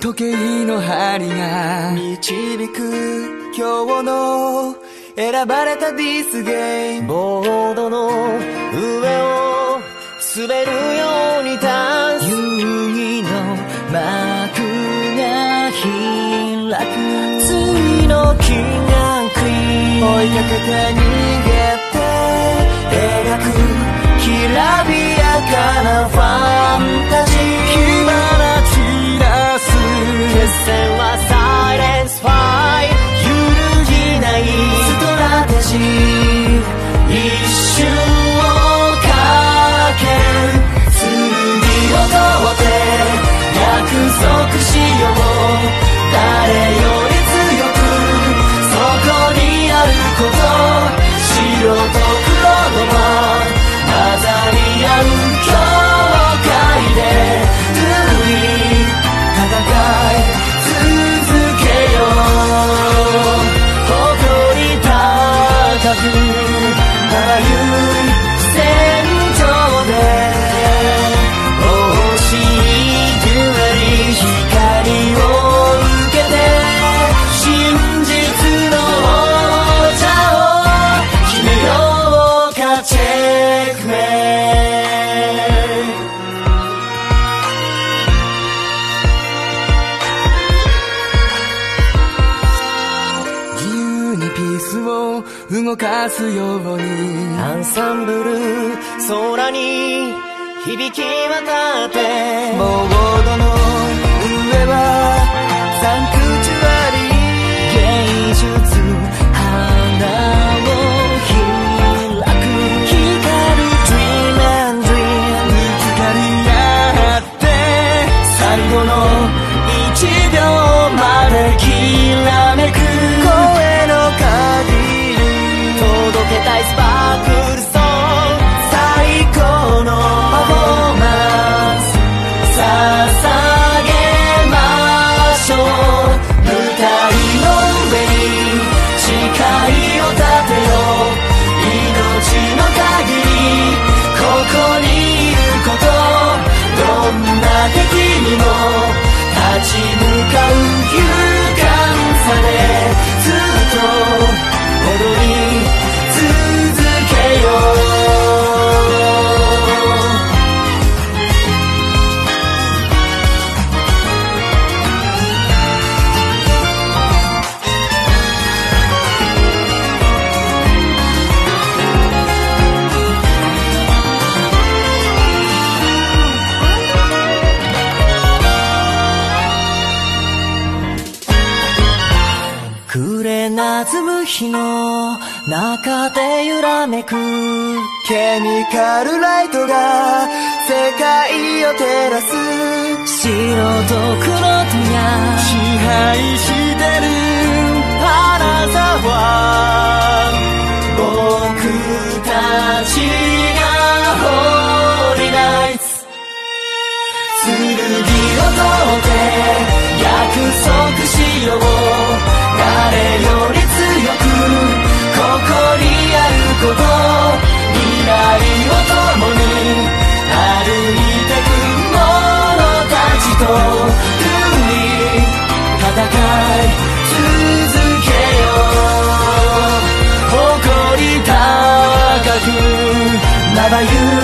時計の針が導く今日の選ばれたディスゲーム。ボードの上を滑るようにダンス。夕日の幕が開く。次の気がクリ追いかけて逃げて描く。きらびやかなファンタジー動かすように。アンサンブル空に響き渡って。ボードの上は暮れなずむ日の中で揺らめくケミカルライトが世界を照らす白と黒とや支配してる花沢僕たちがホーリーナイツ剣を通って約束しようり合うこと未来を共に歩いてく者たちと共に戦い続けよう。誇り高くまゆ